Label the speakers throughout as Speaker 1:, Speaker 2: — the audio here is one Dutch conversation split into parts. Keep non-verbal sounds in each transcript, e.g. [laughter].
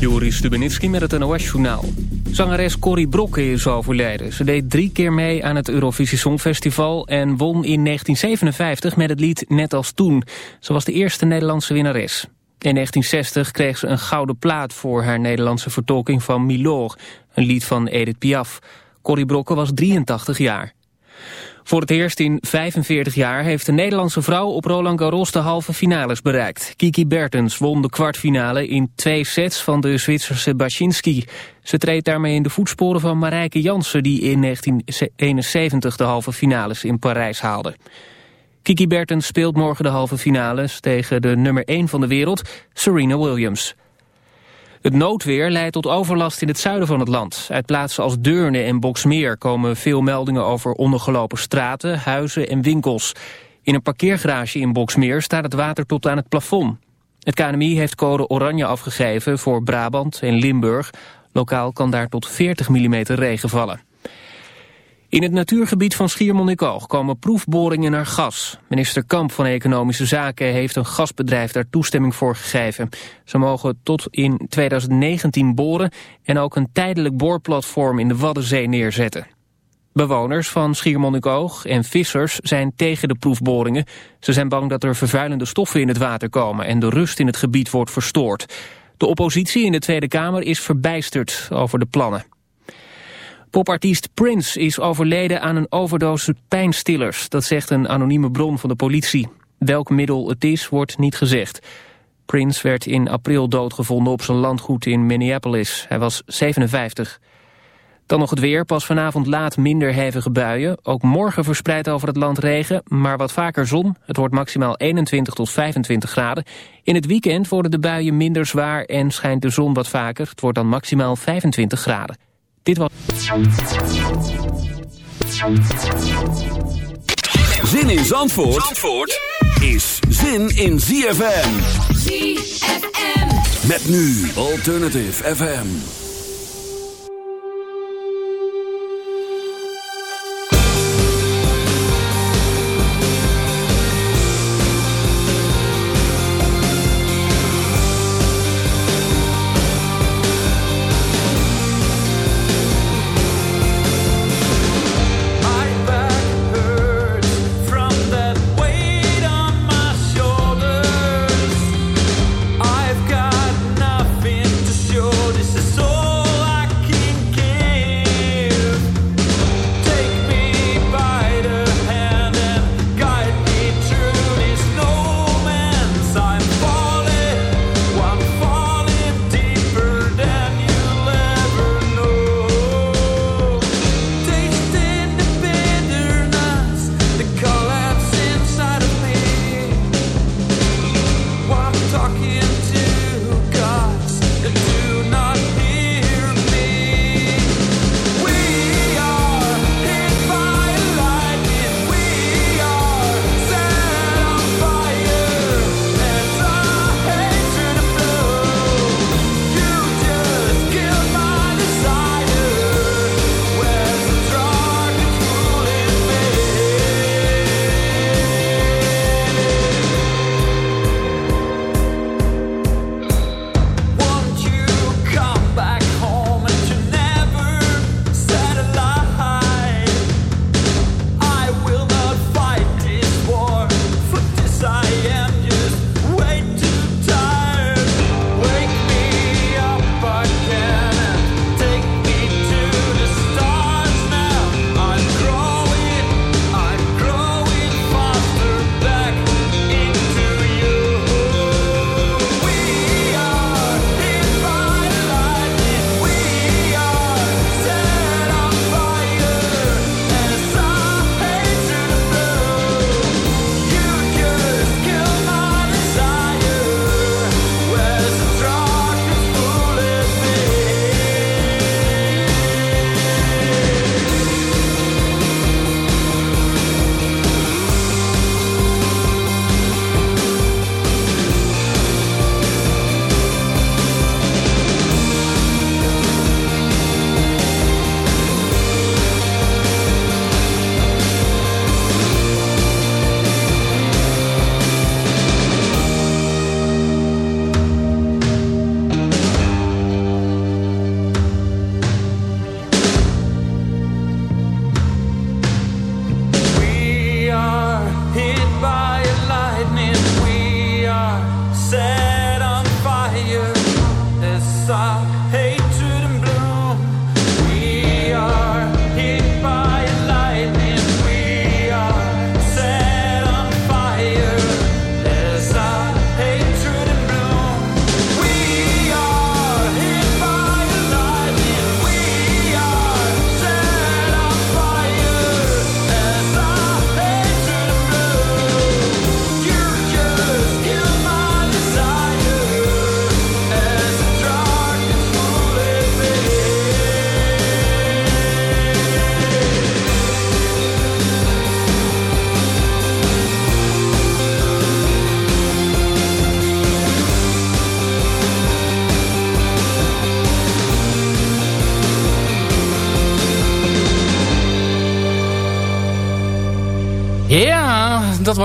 Speaker 1: Joris Stubenitski met het NOS-journaal. Zangeres Corrie Brokke is overleden. Ze deed drie keer mee aan het Eurovisie Songfestival... en won in 1957 met het lied Net als toen. Ze was de eerste Nederlandse winnares. In 1960 kreeg ze een gouden plaat voor haar Nederlandse vertolking van Milor... een lied van Edith Piaf. Corrie Brokke was 83 jaar. Voor het eerst in 45 jaar heeft een Nederlandse vrouw op Roland Garros de halve finales bereikt. Kiki Bertens won de kwartfinale in twee sets van de Zwitserse Baczynski. Ze treedt daarmee in de voetsporen van Marijke Jansen die in 1971 de halve finales in Parijs haalde. Kiki Bertens speelt morgen de halve finales tegen de nummer 1 van de wereld, Serena Williams. Het noodweer leidt tot overlast in het zuiden van het land. Uit plaatsen als Deurne en Boksmeer komen veel meldingen over ondergelopen straten, huizen en winkels. In een parkeergarage in Boksmeer staat het water tot aan het plafond. Het KNMI heeft code oranje afgegeven voor Brabant en Limburg. Lokaal kan daar tot 40 mm regen vallen. In het natuurgebied van Schiermonnikoog komen proefboringen naar gas. Minister Kamp van Economische Zaken heeft een gasbedrijf daar toestemming voor gegeven. Ze mogen tot in 2019 boren en ook een tijdelijk boorplatform in de Waddenzee neerzetten. Bewoners van Schiermonnikoog en vissers zijn tegen de proefboringen. Ze zijn bang dat er vervuilende stoffen in het water komen en de rust in het gebied wordt verstoord. De oppositie in de Tweede Kamer is verbijsterd over de plannen. Popartiest Prince is overleden aan een overdose pijnstillers. Dat zegt een anonieme bron van de politie. Welk middel het is, wordt niet gezegd. Prince werd in april doodgevonden op zijn landgoed in Minneapolis. Hij was 57. Dan nog het weer. Pas vanavond laat minder hevige buien. Ook morgen verspreid over het land regen, maar wat vaker zon. Het wordt maximaal 21 tot 25 graden. In het weekend worden de buien minder zwaar en schijnt de zon wat vaker. Het wordt dan maximaal 25 graden. Dit was...
Speaker 2: Zin in Zandvoort, Zandvoort is zin in ZFM. ZFM. Met nu Alternative FM.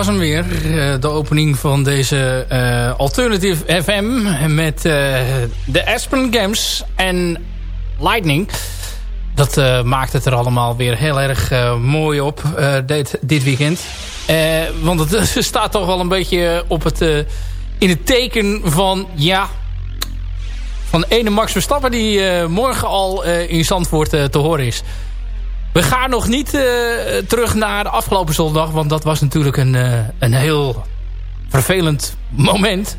Speaker 3: Was hem weer. de opening van deze Alternative FM met de Aspen Games en Lightning. Dat maakt het er allemaal weer heel erg mooi op dit, dit weekend. want het [laughs] staat toch wel een beetje op het, in het teken van... ja, van ene Max Verstappen die morgen al in Zandvoort te horen is. We gaan nog niet uh, terug naar de afgelopen zondag. Want dat was natuurlijk een, uh, een heel vervelend moment.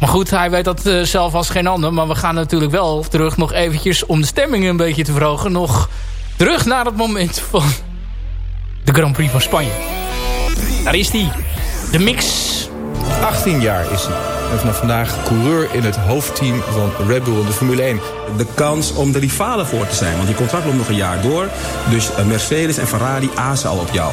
Speaker 3: Maar goed, hij weet dat uh, zelf als geen ander. Maar we gaan natuurlijk wel terug nog eventjes om de stemming een beetje te verhogen. Nog terug naar het moment van de Grand Prix van Spanje. Daar is hij. De mix.
Speaker 4: 18 jaar is hij. En vanaf vandaag coureur in het hoofdteam van Red Bull in de Formule 1.
Speaker 5: De kans om de rivalen voor te zijn. Want die contract loopt nog een jaar door. Dus eh, Mercedes en Ferrari azen al op jou.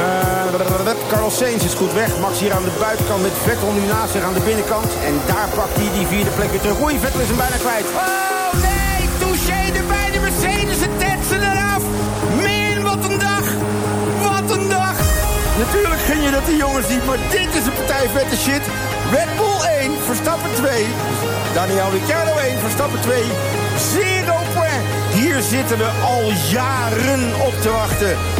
Speaker 6: uh, Carlos Sainz is goed weg. Max hier aan de buitenkant met Vettel nu naast zich aan de binnenkant. En daar pakt hij die vierde plek weer terug. Oei, Vettel is hem bijna kwijt.
Speaker 7: Oh nee, touché erbij. De Mercedes, het tetsen eraf. Min, wat een dag. Wat een dag.
Speaker 6: Natuurlijk ging je dat die jongens niet, maar dit is een partij vette shit. Red Bull 1, Verstappen 2. Daniel Ricciardo 1, Verstappen 2. Zero point. Hier zitten we al jaren op te wachten.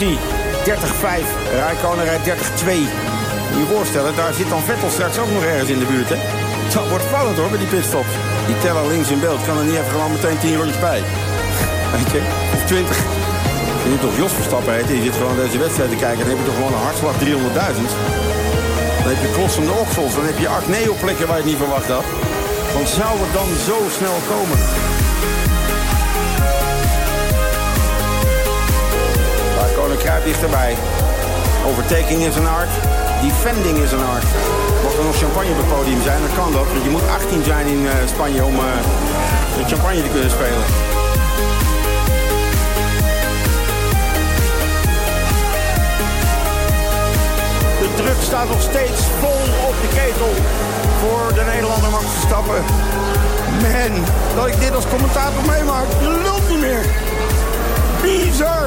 Speaker 6: Is hij. 30-5. Rijkonen rijdt 30-2. Moet je voorstellen, daar zit dan Vettel straks ook nog ergens in de buurt. Hè? Dat wordt spannend hoor, met die pitstops. Die teller links in beeld kan er niet even gewoon meteen 10 rondjes bij. [laughs] Weet je, of 20. Je moet toch Jos Verstappen heet, je zit gewoon deze wedstrijd te kijken. Dan heb je toch gewoon een hartslag 300.000. Dan heb je klossende oksels, dan heb je acne-plekken waar je het niet verwacht had. Want zou het dan zo snel komen? Kruipt dichterbij. Overtaking is een art. Defending is een art. Mocht er nog champagne op het podium zijn, dan kan dat. Want je moet 18 zijn in uh, Spanje om uh, champagne te kunnen spelen. De druk staat nog steeds vol op de ketel voor de Nederlander Max Verstappen. Man, dat ik dit als commentator meemaak, lult niet meer. Bizar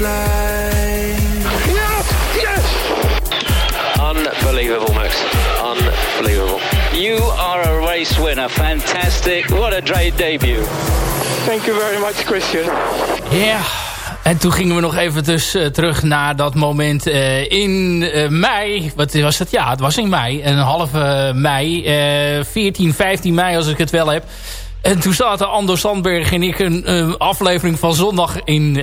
Speaker 8: Yes! Yes! Unbelievable, Max. Unbelievable. You are a race winner. Fantastic. What a great debut.
Speaker 9: Thank you very much, Christian.
Speaker 3: Ja, En toen gingen we nog even dus, terug naar dat moment in mei. Wat was het? Ja, het was in mei. Een halve mei. 14, 15 mei als ik het wel heb. En toen zaten Anders Sandberg en ik een aflevering van zondag in...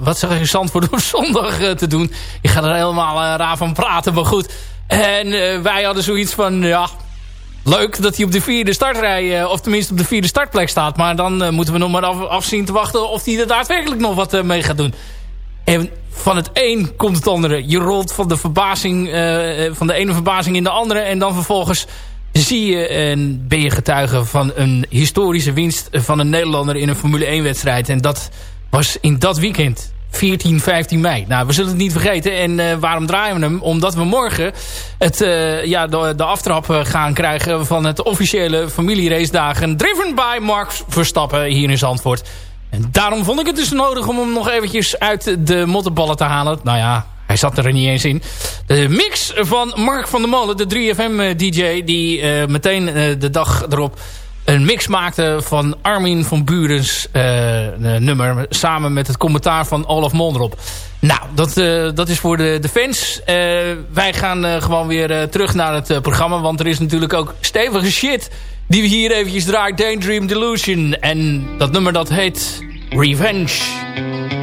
Speaker 3: wat zeg je, Zandvoort op zondag te doen. Ik ga er helemaal raar van praten, maar goed. En wij hadden zoiets van... ja, leuk dat hij op de vierde startrij, uh, of tenminste op de vierde startplek staat. Maar dan uh, moeten we nog maar af, afzien te wachten of hij er daadwerkelijk nog wat uh, mee gaat doen. En van het een komt het andere. Je rolt van de verbazing, van de ene verbazing in de andere. En dan vervolgens zie je en ben je getuige van een historische winst van een Nederlander in een Formule 1 wedstrijd. En dat was in dat weekend. 14, 15 mei. Nou, we zullen het niet vergeten. En uh, waarom draaien we hem? Omdat we morgen het, uh, ja, de, aftrap uh, gaan krijgen van het officiële familieracedagen. Driven by Mark Verstappen hier in Zandvoort. En daarom vond ik het dus nodig om hem nog eventjes uit de mottenballen te halen. Nou ja, hij zat er niet eens in. De mix van Mark van der Molen, de 3FM-dj... die meteen de dag erop een mix maakte van Armin van Burens nummer... samen met het commentaar van Olaf Monrop. Nou, dat, dat is voor de, de fans. Wij gaan gewoon weer terug naar het programma... want er is natuurlijk ook stevige shit... die we hier eventjes draaien. Daydream Delusion. En dat nummer dat heet Revenge.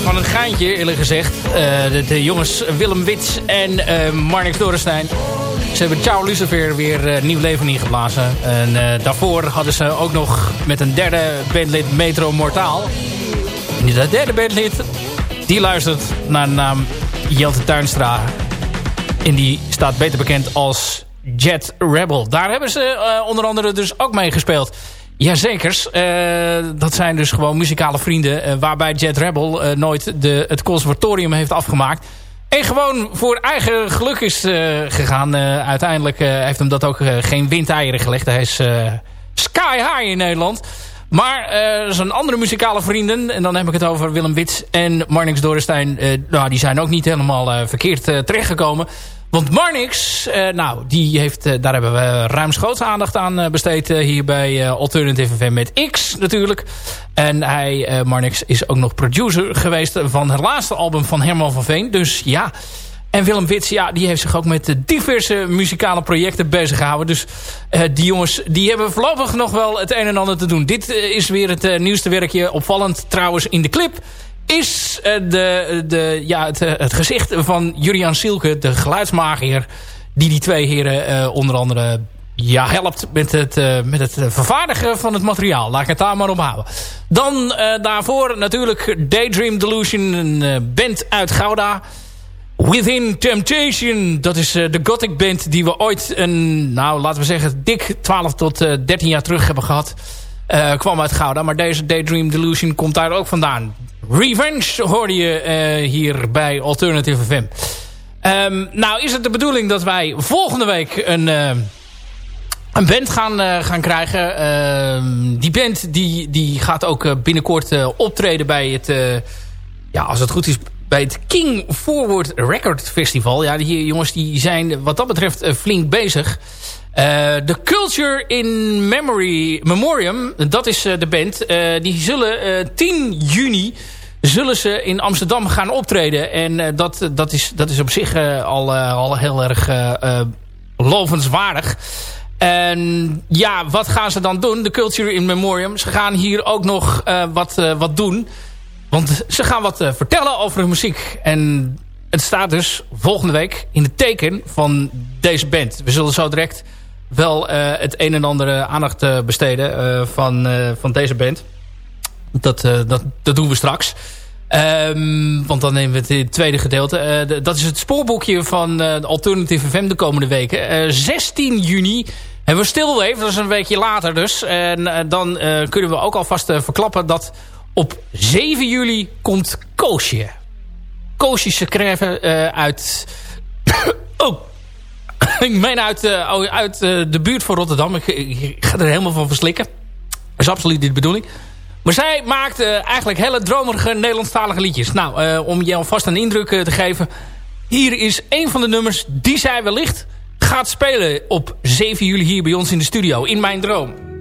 Speaker 3: Van een geintje, eerlijk gezegd. Eh, de, de jongens Willem Wits en eh Marnix Dorenstein. Ze hebben Ciao Lucifer weer eh, nieuw leven ingeblazen. En daarvoor hadden ze ook nog met een derde bandlid Metro Mortaal. En derde bandlid, die luistert naar de naam Jelte Tuinstra. En die staat beter bekend als Jet Rebel. Daar hebben ze onder andere dus ook mee gespeeld. Jazekers, eh dat zijn dus gewoon muzikale vrienden... eh, waarbij Jet Rebel eh, nooit de, het conservatorium heeft afgemaakt... En gewoon voor eigen geluk is gegaan. Uiteindelijk heeft hem dat ook geen windeieren gelegd. Hij is sky high in Nederland. Maar zijn andere muzikale vrienden... en dan heb ik het over Willem Wits en Marnix Dorenstein... nou, die zijn ook niet helemaal verkeerd terechtgekomen. Want Marnix, eh, nou, die heeft, eh, daar hebben we ruimschoots aandacht aan eh, besteed... hier bij Alternative FM met X natuurlijk. En hij, Marnix, is ook nog producer geweest... van het laatste album van Herman van Veen. Dus ja... En Willem Wits, ja, die heeft zich ook met diverse muzikale projecten bezig gehouden. Dus die jongens, die hebben voorlopig nog wel het een en ander te doen. Dit is weer het nieuwste werkje. Opvallend trouwens in de clip is eh, de, de, ja, het, eh, het gezicht van Julian Sielke, de geluidsmagier... die die twee heren eh, onder andere ja, helpt met het, met het vervaardigen van het materiaal. Laat ik het daar maar op houden. Dan daarvoor natuurlijk Daydream Delusion, een band uit Gouda... Within Temptation, dat is de gothic band die we ooit een, nou laten we zeggen, dik 12 tot eh, 13 jaar terug hebben gehad. Eh, kwam uit Gouda, maar deze Daydream Delusion komt daar ook vandaan. Revenge hoorde je eh, hier bij Alternative FM. Ehm, nou is het de bedoeling dat wij volgende week een, eh, een band gaan, gaan krijgen. Ehm, die band die, die gaat ook binnenkort optreden bij het, ja als het goed is, bij het King Forward Record Festival. Ja, die jongens die zijn wat dat betreft flink bezig. De Culture in Memory Memoriam, dat is eh, de band. Eh, die zullen eh, 10 juni zullen ze in Amsterdam gaan optreden. En eh, dat, dat, is, dat is op zich eh, al, eh, al heel erg eh, eh, lovenswaardig. En ja, wat gaan ze dan doen? De Culture in Memoriam. Ze gaan hier ook nog eh, wat, eh, wat doen. Want ze gaan wat eh, vertellen over hun muziek. En het staat dus volgende week in het teken van deze band. We zullen zo direct wel eh, het een en ander eh, aandacht eh, besteden van, van deze band. Dat, dat, dat doen we straks. Ehm, want dan nemen we het het tweede gedeelte. De- dat is het spoorboekje van de Alternative FM de komende weken. Eh, 16 juni hebben we Stilwave. Dat is een weekje later dus. En dan kunnen we ook alvast verklappen dat op 7 juli komt Koosje. Koosje eh uit... [coughs] oh, [laughs] ik meen uit, eh, oh, uit eh, de buurt van Rotterdam. Ik, ga er helemaal van verslikken. Dat is absoluut niet de bedoeling. Maar zij maakt eh, eigenlijk hele dromerige Nederlandstalige liedjes. Nou, om je alvast een indruk te geven. Hier is een van de nummers die zij wellicht gaat spelen op 7 juli hier bij ons in de studio. In mijn droom.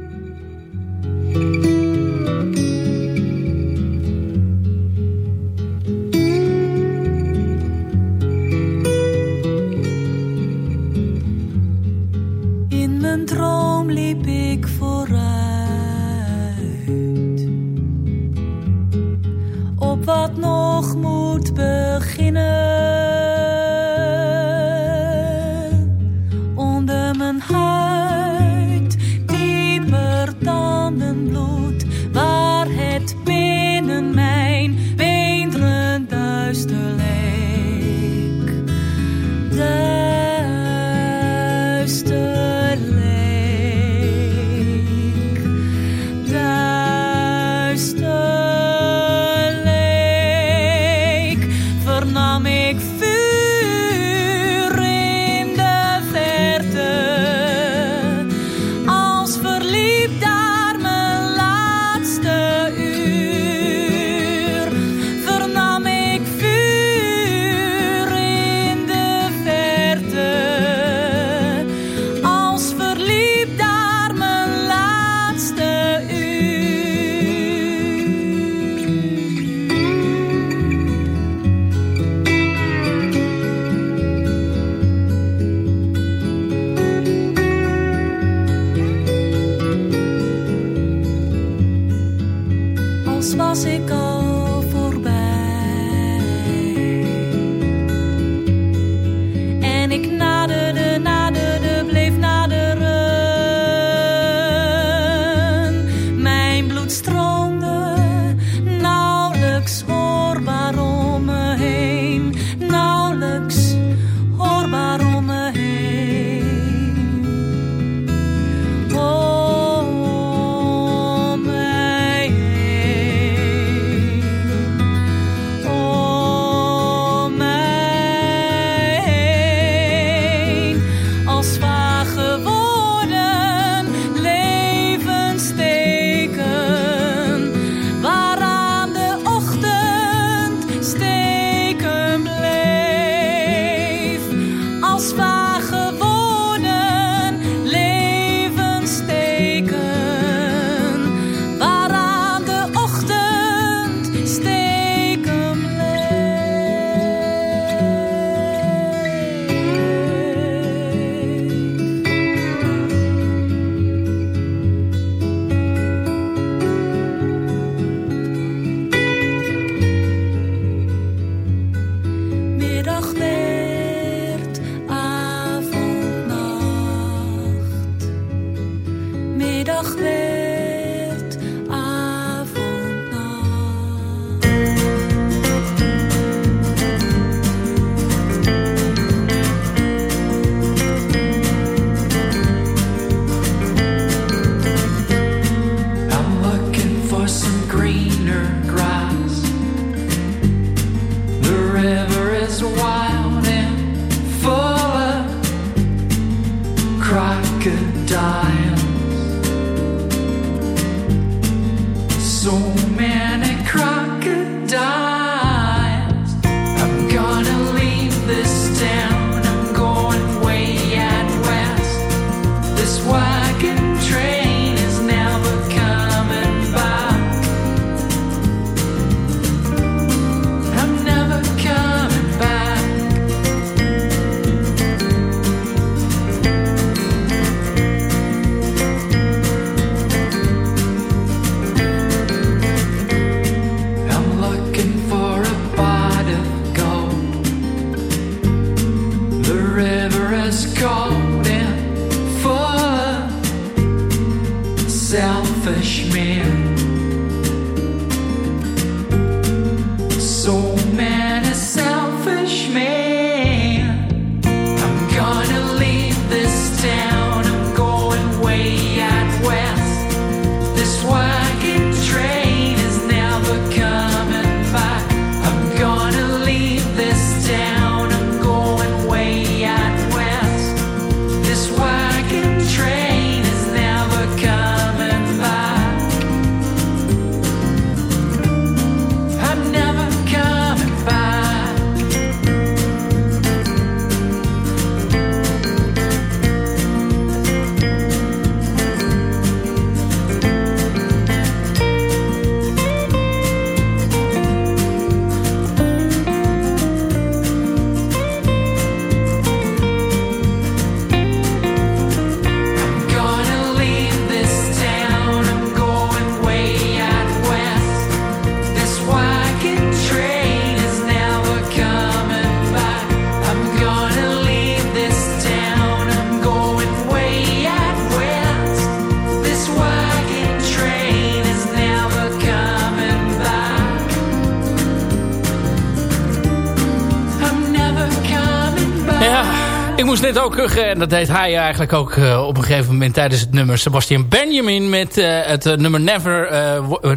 Speaker 9: Ik
Speaker 3: moest net ook, uh, en dat deed hij eigenlijk ook uh, op een gegeven moment tijdens het nummer Sebastian Benjamin met uh, het nummer Never,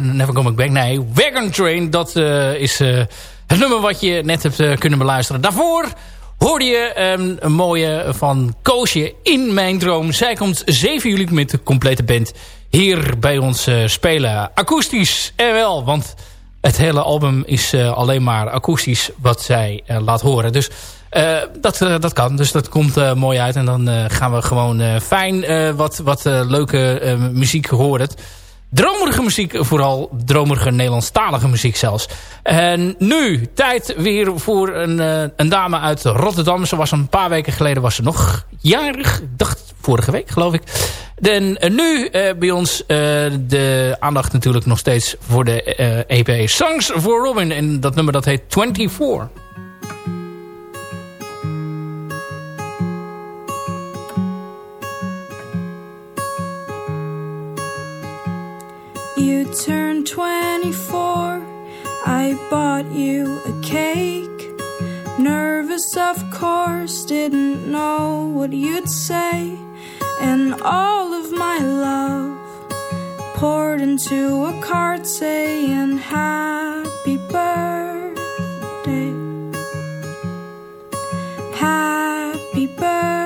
Speaker 3: Never Coming Back. Nee, Wagon Train, dat is het nummer wat je net hebt kunnen beluisteren. Daarvoor hoorde je um, een mooie van Koosje in mijn droom. Zij komt 7 juli met de complete band hier bij ons spelen. Akoestisch, en wel, want het hele album is alleen maar akoestisch wat zij laat horen. Dus... Eh, dat, eh, dat kan. Dus dat komt eh, mooi uit. En dan gaan we gewoon fijn wat, wat leuke muziek horen dromerige muziek, vooral dromerige Nederlandstalige muziek zelfs. En nu, tijd weer voor een, een dame uit Rotterdam. Ze was een paar weken geleden was ze nog jarig, dacht vorige week geloof ik. En nu bij ons de aandacht natuurlijk nog steeds voor de eh, EP Songs voor Robin. En dat nummer dat heet 24.
Speaker 10: You turned 24, I bought you a cake. Nervous, of course, didn't know what you'd say. And all of my love poured into a card saying happy birthday. Happy birthday.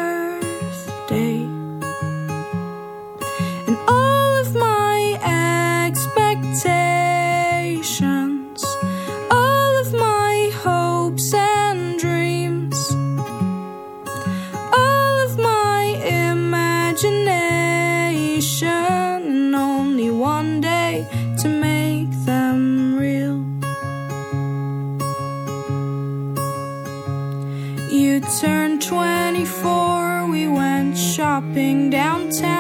Speaker 10: shopping downtown.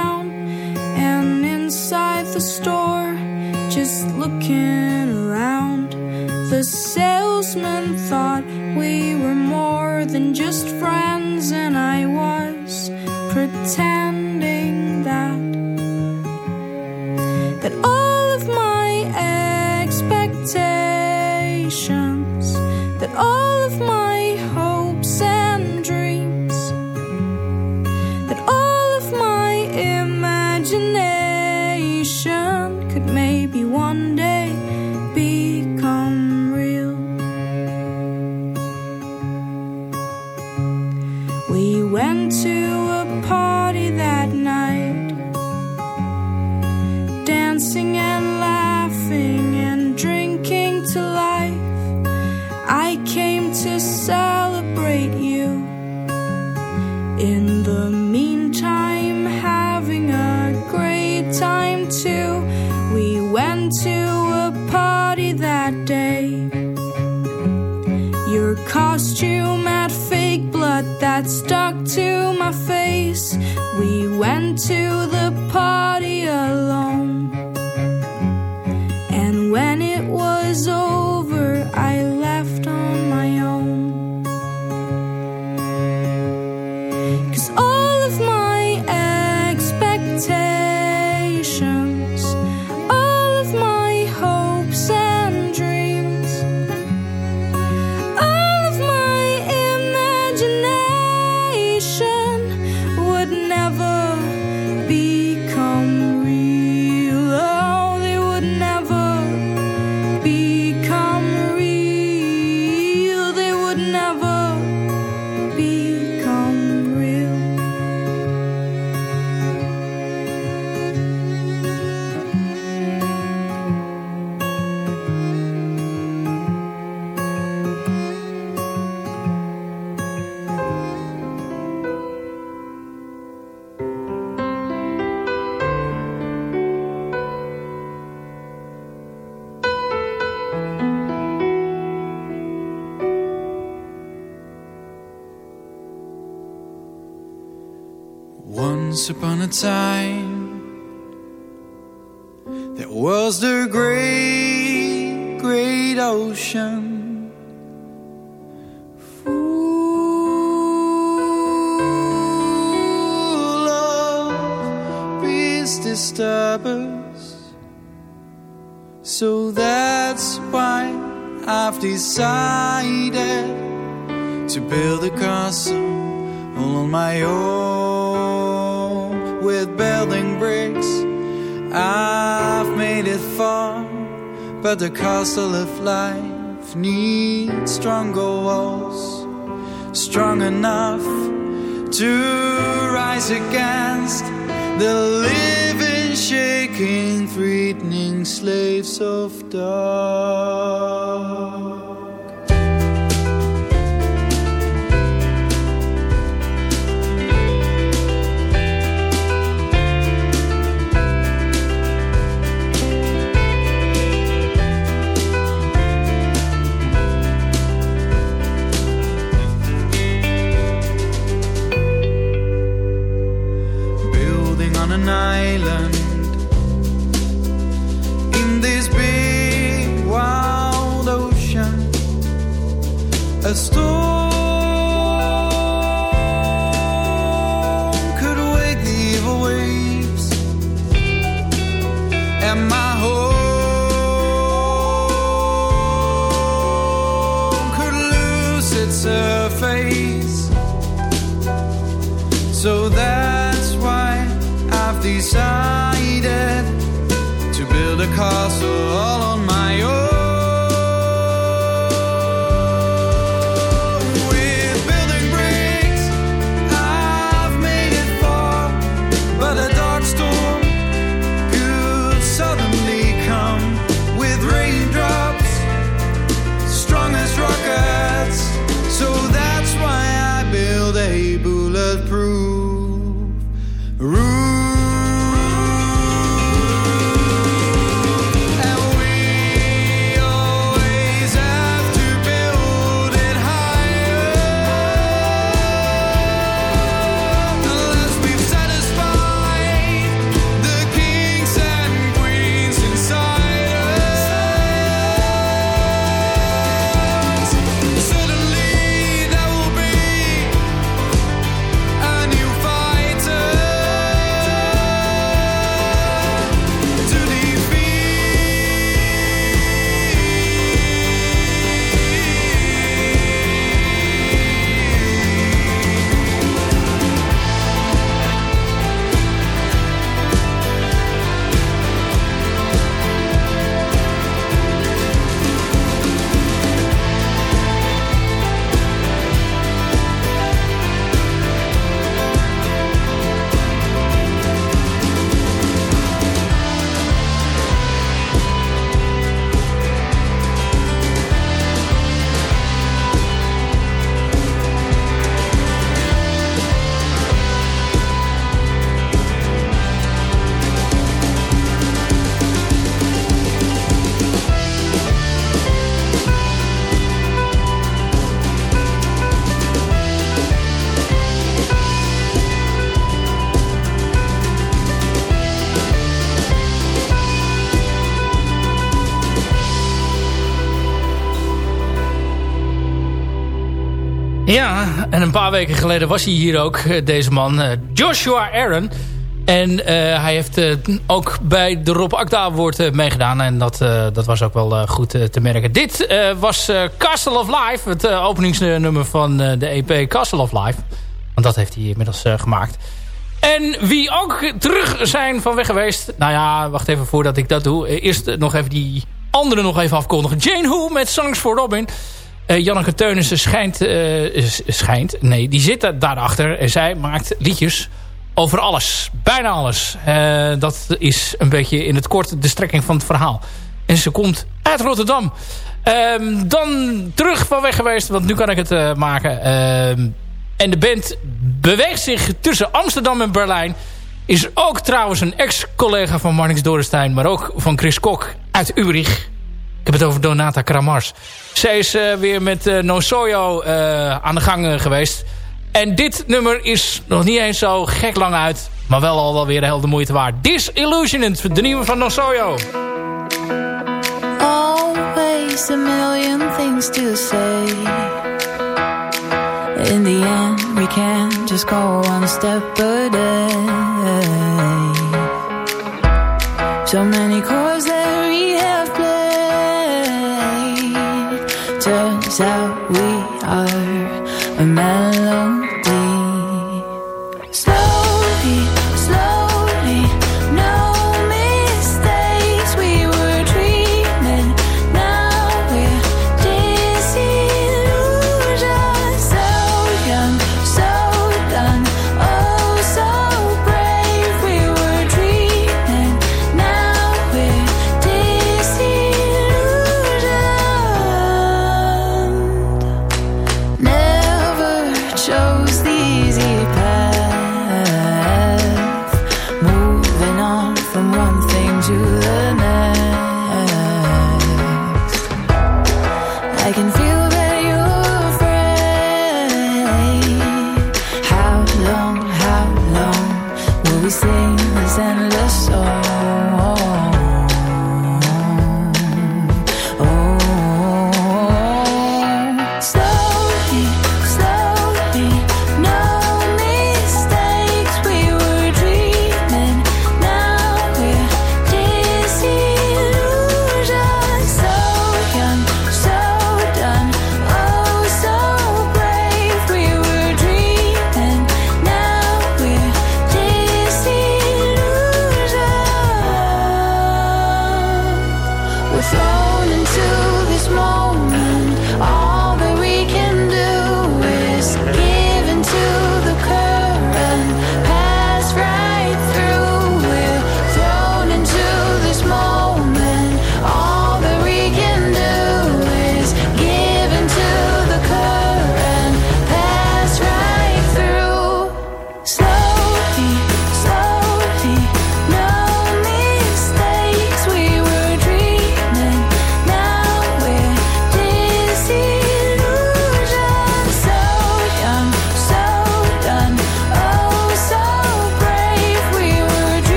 Speaker 10: time.
Speaker 11: But the castle of life needs stronger walls, strong enough to rise against the living, shaking, threatening slaves of dark.
Speaker 3: En een paar weken geleden was hij hier ook, eh, deze man. eh, Joshua Aaron. En eh, hij heeft ook bij de Rob Akda Award meegedaan. En dat, dat was ook wel goed te merken. Dit was Castle of Life. Het openingsnummer van de EP Castle of Life. Want dat heeft hij inmiddels gemaakt. En wie ook terug zijn van weg geweest. Nou ja, wacht even voordat ik dat doe. Eerst nog even die andere nog even afkondigen. Jane Who met Songs for Robin. Eh, Janneke Teunissen schijnt, eh, schijnt, nee, die zit da- daarachter. En zij maakt liedjes over alles. Bijna alles. Eh, dat is een beetje in het kort de strekking van het verhaal. En ze komt uit Rotterdam. Ehm, dan terug van weg geweest, want nu kan ik het maken. Ehm, en de band beweegt zich tussen Amsterdam en Berlijn. Is ook trouwens een ex-collega van Marnix Dorenstein... maar ook van Chris Kok uit Ubrich. Ik heb het over Donata Kramars. Zij is eh, weer met eh, No Soyo eh, aan de gang geweest. En dit nummer is nog niet eens zo gek lang uit. Maar wel al wel weer heel de moeite waard. Disillusioned, de nieuwe van No Soyo.
Speaker 12: Always a million things to say. In the end, we can just go one step a day. So many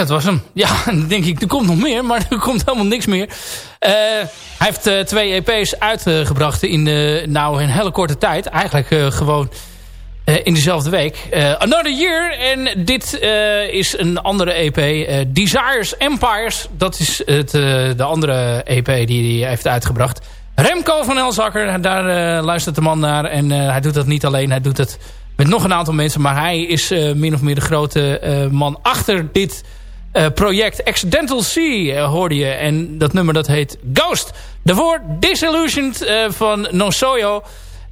Speaker 3: dat was hem. Ja, [laughs] dan denk ik, er komt nog meer, maar [laughs] er komt helemaal niks meer. Eh, hij heeft eh, twee EP's uitgebracht in de, nou, een hele korte tijd. Eigenlijk eh, gewoon in dezelfde week. Another Year. En dit is een andere EP. Desires Empires. Dat is het, de andere EP die hij heeft uitgebracht. Remco van Elzakker. Daar luistert de man naar. En hij doet dat niet alleen. Hij doet het met nog een aantal mensen. Maar hij is min of meer de grote man achter dit eh, project Accidental Sea eh, hoorde je. En dat nummer dat heet Ghost. Daarvoor Disillusioned van van Nosoyo.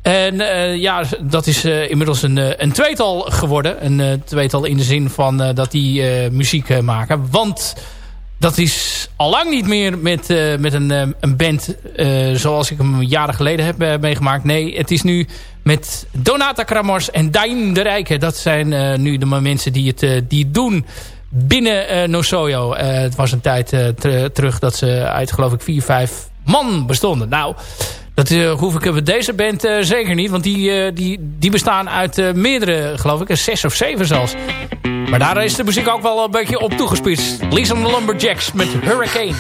Speaker 3: En ja, dat is inmiddels een, een tweetal geworden. Een tweetal in de zin van dat die muziek maken. Want
Speaker 10: dat is al lang niet meer met, met een, een band zoals ik hem jaren geleden heb meegemaakt. Nee, het is nu met Donata Kramers en Dijn de Rijken. Dat zijn nu de mensen die het, die het doen binnen eh, Nosoyo. Eh, het was een tijd eh, terug dat ze uit geloof ik vier, vijf man bestonden. Nou, dat hoef ik met deze band zeker niet. Want die, die, die bestaan uit meerdere, geloof ik, zes of zeven zelfs. Maar daar is de muziek ook wel een beetje op toegespitst. the Lumberjacks met Hurricane.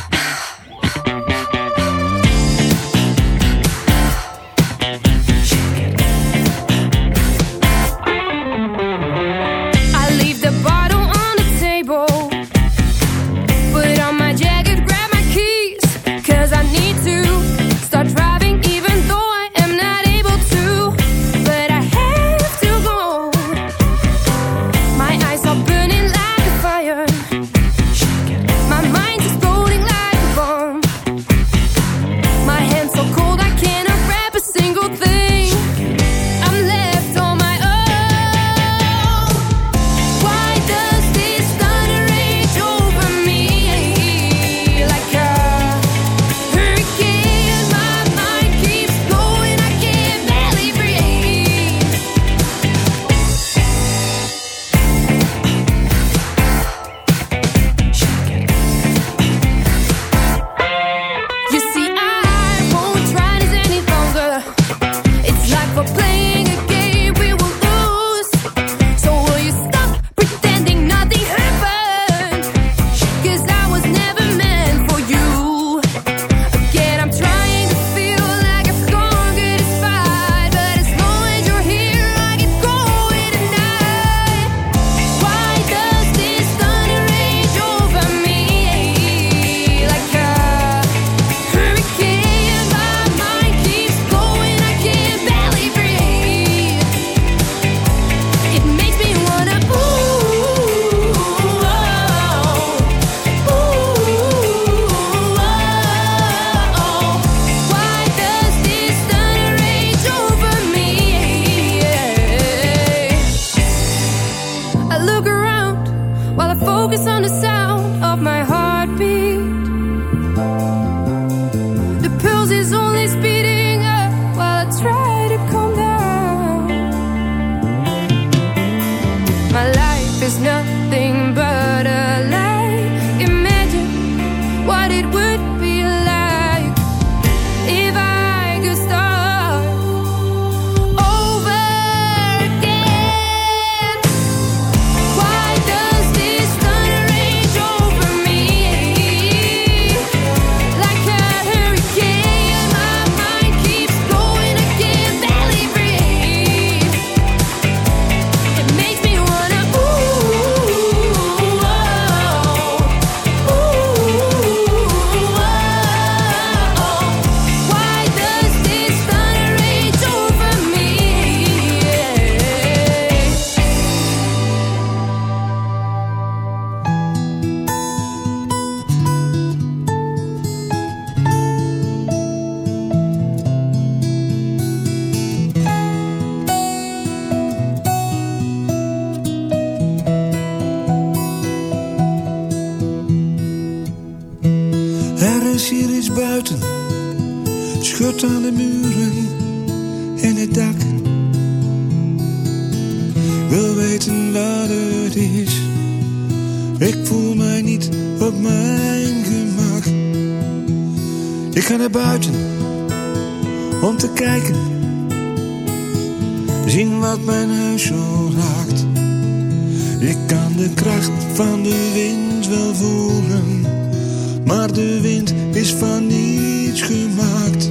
Speaker 13: de wind is van niets gemaakt.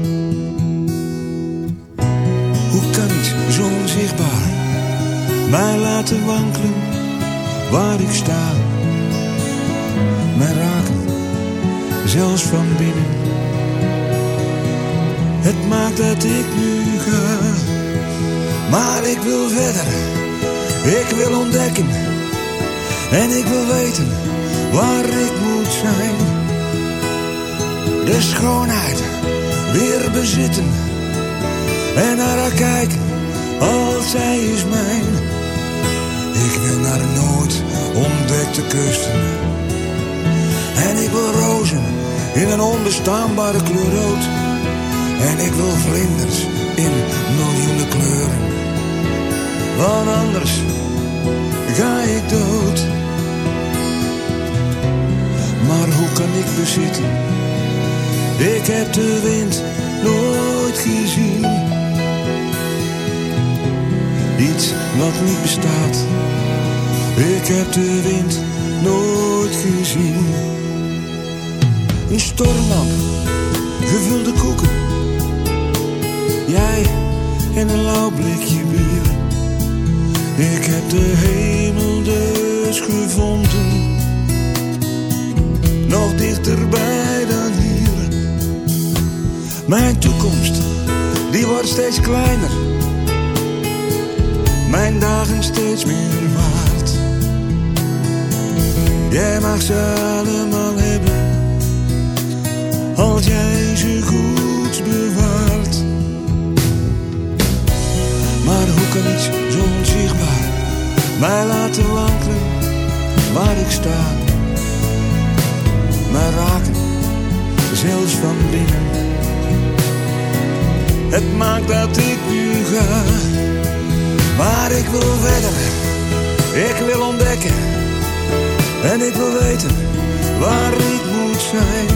Speaker 13: Hoe kan iets zo onzichtbaar mij laten wankelen waar ik sta? Mij raken, zelfs van binnen. Het maakt dat ik nu ga, maar ik wil verder. Ik wil ontdekken en ik wil weten waar ik moet zijn de schoonheid weer bezitten. En naar haar kijken, als zij is mijn. Ik wil naar de nooit ontdekte kusten. En ik wil rozen in een onbestaanbare kleur rood. En ik wil vlinders in miljoenen kleuren. Want anders ga ik dood. Maar hoe kan ik bezitten? Ik heb de wind nooit gezien. Iets wat niet bestaat. Ik heb de wind nooit gezien. Een stormlamp, gevulde koeken. Jij en een lauw blikje bier. Ik heb de hemel dus gevonden. Nog dichterbij. Mijn toekomst, die wordt steeds kleiner. Mijn dagen steeds meer waard. Jij mag ze allemaal hebben. Als jij ze goed bewaart. Maar hoe kan iets zo onzichtbaar mij laten wankelen waar ik sta? Mij raken, zelfs van binnen. Het maakt dat ik nu ga, maar ik wil verder. Ik wil ontdekken en ik wil weten waar ik moet zijn.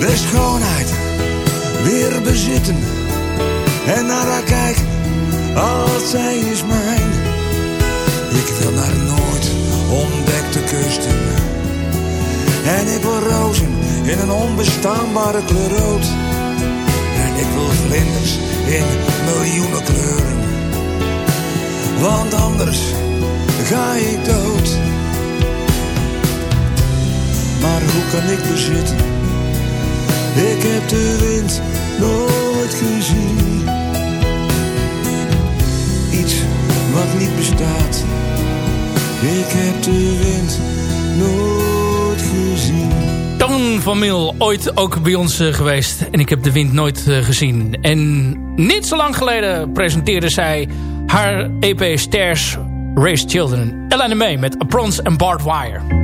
Speaker 13: De schoonheid weer bezitten en naar haar kijken als zij is mijn. Ik wil naar nooit ontdekte kusten en ik wil rozen in een onbestaanbare kleur rood. Vlinders in miljoenen kleuren. Want anders ga ik dood. Maar hoe kan ik bezitten? Ik heb de wind nooit gezien. Iets wat niet bestaat. Ik heb de wind nooit gezien.
Speaker 3: Van Mil, ooit ook bij ons eh, geweest. En ik heb de wind nooit eh, gezien. En niet zo lang geleden presenteerde zij haar EP Stairs Race Children. Elena May met A Bronze and Barbed Wire.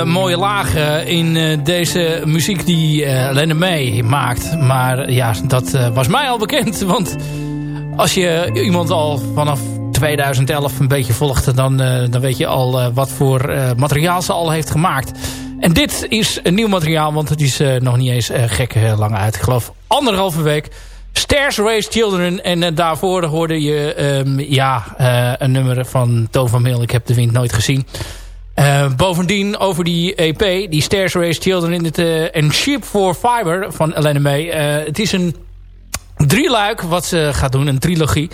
Speaker 3: Eh, mooie lagen in eh, deze muziek die uh, Lenne May maakt. Maar ja, dat was mij al bekend. Want als je iemand al vanaf 2011 een beetje volgt... dan, dan weet je al wat voor materiaal ze al heeft gemaakt. En dit is een nieuw materiaal, want het is nog niet eens gek lang uit. Ik geloof anderhalve week... Stairs Race Children. En daarvoor hoorde je um, ja, een nummer van Toon van Meel. Ik heb de wind nooit gezien. Uh, bovendien over die EP, die Stairs Race Children in het, uh, en Sheep for Fiber van Elena May. Uh, het is een drieluik wat ze gaat doen, een trilogie.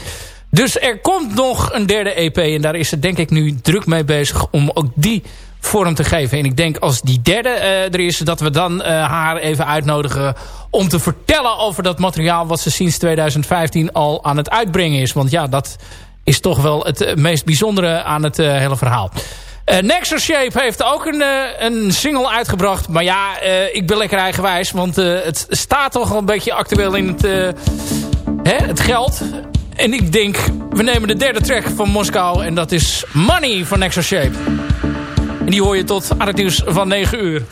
Speaker 3: Dus er komt nog een derde EP en daar is ze denk ik nu druk mee bezig om ook die vorm te geven. En ik denk als die derde er is, dat we dan haar even uitnodigen om te vertellen over dat materiaal wat ze sinds 2015 al aan het uitbrengen is. Want ja, dat is toch wel het meest bijzondere aan het hele verhaal. Uh, Nexus Shape heeft ook een, uh, een single uitgebracht. Maar ja, uh, ik ben lekker eigenwijs. Want het staat toch een beetje actueel in het, hè, het geld. En ik denk, we nemen de derde track van Moskou. En dat is Money van Nexus Shape. En die hoor je tot aan het nieuws van 9 uur.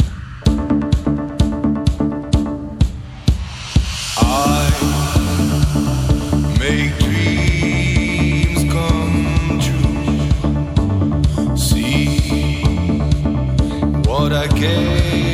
Speaker 14: I make what I